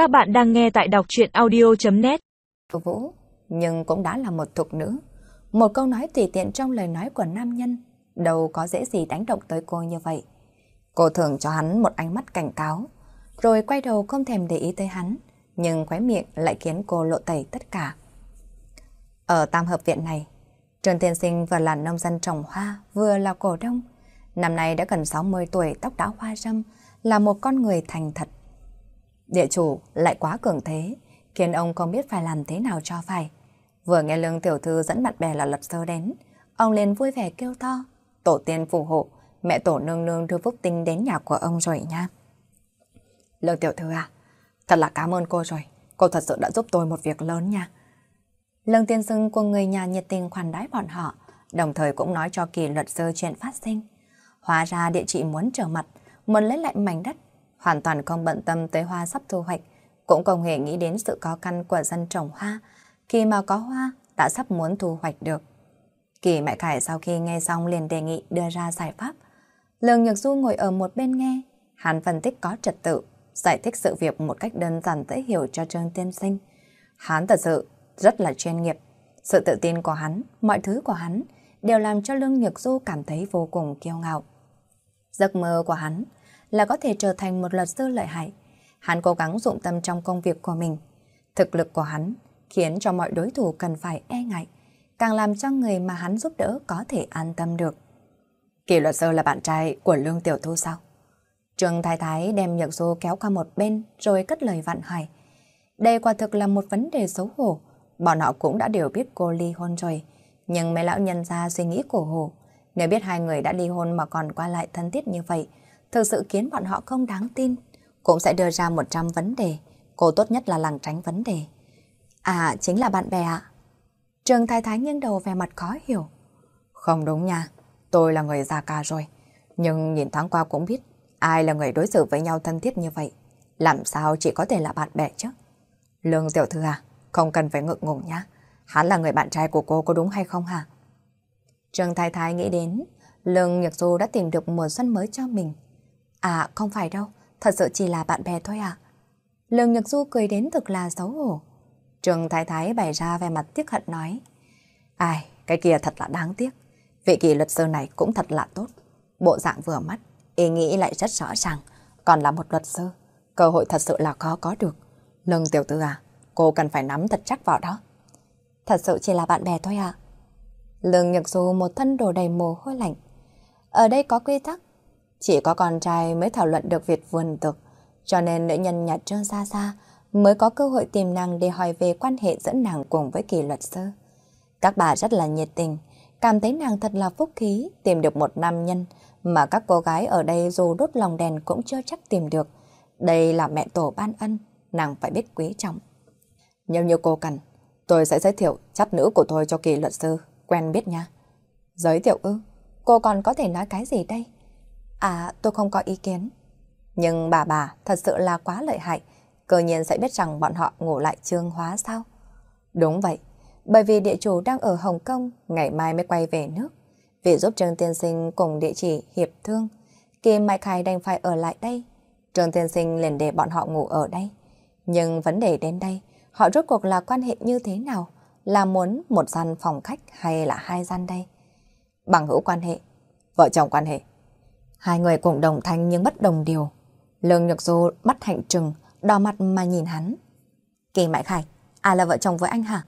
Các bạn đang nghe tại đọc chuyện audio.net Vũ, nhưng cũng đã là một thục nữ. Một câu nói tùy tiện trong lời nói của nam nhân, đâu có dễ gì đánh động tới cô như vậy. Cô thường cho hắn một ánh mắt cảnh cáo, rồi quay đầu không thèm để ý tới hắn, nhưng khóe miệng lại khiến cô lộ tẩy tất cả. Ở tam hợp viện này, Trần Tiên Sinh vừa là nông dân trồng hoa, vừa là cổ đông. Năm nay đã gần 60 tuổi, tóc đã hoa râm, là một con người thành thật. Địa chủ lại quá cường thế, khiến ông không biết phải làm thế nào cho phải. Vừa nghe lương tiểu thư dẫn bạn bè là lập sơ đến, ông liền vui vẻ kêu to, tổ tiên phù hộ, mẹ tổ nương nương đưa phúc tinh đến nhà của ông rồi nha. Lương tiểu thư à, thật là cảm ơn cô rồi, cô thật sự đã giúp tôi một việc lớn nha. Lương tiên sưng của người nhà nhiệt tình khoản đái bọn họ, đồng thời cũng nói cho kỳ luật sư chuyện phát sinh. Hóa ra địa chỉ muốn trở mặt, muốn lấy lại mảnh đất, hoàn toàn không bận tâm tới hoa sắp thu hoạch, cũng không hề nghĩ đến sự khó khăn của dân trồng hoa, khi mà có hoa đã sắp muốn thu hoạch được. Kỳ Mại Khải sau khi nghe xong liền đề nghị đưa ra giải pháp. Lương Nhược Du ngồi ở một bên nghe, hắn phân tích có trật tự, giải thích sự việc một cách đơn giản dễ hiểu cho Trương Tiên Sinh. Hắn thật sự rất là chuyên nghiệp. Sự tự tin của hắn, mọi thứ của hắn đều làm cho Lương Nhược Du cảm thấy vô cùng kiêu ngạo. Giấc mơ của hắn là có thể trở thành một luật sư lợi hại. Hắn cố gắng dụng tâm trong công việc của mình. Thực lực của hắn khiến cho mọi đối thủ cần phải e ngại, càng làm cho người mà hắn giúp đỡ có thể an tâm được. Kỳ luật sư là bạn trai của Lương Tiểu Thu sao? Trường Thái Thái đem Nhật Du kéo qua một bên rồi cất lời vặn hỏi. Đây quả thực là một vấn đề xấu hổ. Bọn họ cũng đã đều biết cô ly hôn rồi. Nhưng mấy lão nhân ra suy nghĩ cổ hổ. Nếu biết hai người đã ly hôn mà còn qua lại thân thiết như vậy, thực sự khiến bọn họ không đáng tin. Cũng sẽ đưa ra 100 vấn đề. Cô tốt nhất là làng tránh vấn đề. À, chính là bạn bè ạ. trường Thái Thái nghiêng đầu về mặt khó hiểu. Không đúng nha, tôi là người già cả rồi. Nhưng nhìn thoáng qua cũng biết ai là người đối xử với nhau thân thiết như vậy. Làm sao chỉ có thể là bạn bè chứ? Lương tiểu thư à, không cần phải ngượng ngùng nhá. Hắn là người bạn trai của cô có đúng hay không hả? trường Thái Thái nghĩ đến, Lương Nhật Du đã tìm được mùa xuân mới cho mình. À, không phải đâu, thật sự chỉ là bạn bè thôi ạ. Lương Nhật Du cười đến thực là xấu hổ. Trường Thái Thái bày ra về mặt tiếc hận nói. Ai, cái kia thật là đáng tiếc. Vị kỳ luật sư này cũng thật là tốt. Bộ dạng vừa mắt, ý nghĩ lại rất rõ ràng. Còn là một luật sư, cơ hội thật sự là khó có được. Lương tiểu tư à, cô cần phải nắm thật chắc vào đó. Thật sự chỉ là bạn bè thôi ạ. Lương Nhật Du một thân đồ đầy mồ hôi lạnh. Ở đây có quy tắc. Chỉ có con trai mới thảo luận được việc vườn tược. Cho nên nữ nhân nhà Trương Gia Gia mới có cơ hội tìm nàng để hỏi về quan hệ giữa nàng cùng với kỳ luật sư. Các bà rất là nhiệt tình, cảm thấy nàng thật là phúc khí tìm được một nam nhân mà các cô gái ở đây dù đốt lòng đèn cũng chưa chắc tìm được. Đây là mẹ tổ ban ân, nàng phải biết quý trọng. Nhiều như cô cần, tôi sẽ giới thiệu chắt nữ của tôi cho kỳ luật sư, quen biết nha. Giới thiệu ư? Cô còn có thể nói cái gì đây? À, tôi không có ý kiến. Nhưng bà bà thật sự là quá lợi hại, cơ nhiên sẽ biết rằng bọn họ ngủ lại trương hóa sao? Đúng vậy, bởi vì địa chủ đang ở Hồng Kông, ngày mai mới quay về nước. Vì giúp Trương Tiên Sinh cùng địa chỉ hiệp thương, Kim Mai Khai đành phải ở lại đây. Trương Tiên Sinh liền để bọn họ ngủ ở đây. Nhưng vấn đề đến đây, họ rốt cuộc là quan hệ như thế nào? Là muốn một gian phòng khách hay là hai gian đây? Bằng hữu quan hệ, vợ chồng quan hệ. Hai người cùng đồng thanh nhưng bất đồng điều. Lương Nhược Du bắt hạnh trừng, đỏ mặt mà nhìn hắn. Kỳ Mại Khải, ai là vợ chồng với anh hả?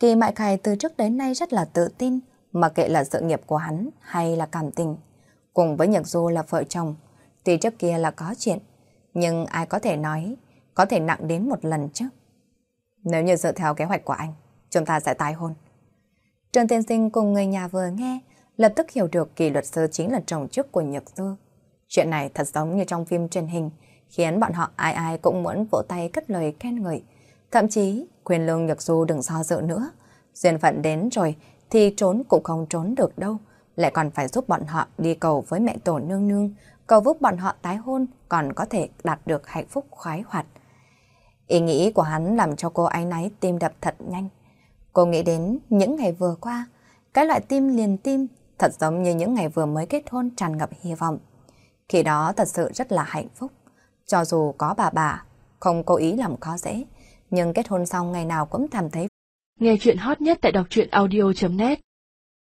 Kỳ Mại Khải từ trước đến nay rất là tự tin, mà kệ là sự nghiệp của hắn hay là cảm tình. Cùng với Nhược Du là vợ chồng, tuy trước kia là có chuyện, nhưng ai có thể nói có thể nặng đến một lần chứ. Nếu như dựa theo kế hoạch của anh, chúng ta sẽ tái hôn. Trần Tiên Sinh cùng người nhà vừa nghe, lập tức hiểu được kỳ luật sư chính là chồng trước của Nhật Du. Chuyện này thật giống như trong phim truyền hình, khiến bọn họ ai ai cũng muốn vỗ tay cất lời khen ngợi. Thậm chí, khuyên lương Nhật Du đừng do dự nữa. Duyên phận đến rồi thì trốn cũng không trốn được đâu. Lại còn phải giúp bọn họ đi cầu với mẹ tổ nương nương, cầu giúp bọn họ tái hôn còn có thể đạt được hạnh phúc khoái hoạt. Ý nghĩ của hắn làm cho cô ái náy tim đập thật nhanh. Cô nghĩ đến những ngày vừa qua, cái loại tim liền tim thật giống như những ngày vừa mới kết hôn tràn ngập hy vọng. Khi đó thật sự rất là hạnh phúc. Cho dù có bà bà, không cố ý làm khó dễ, nhưng kết hôn xong ngày nào cũng cảm thấy. Nghe chuyện hot nhất tại đọc truyện audio.net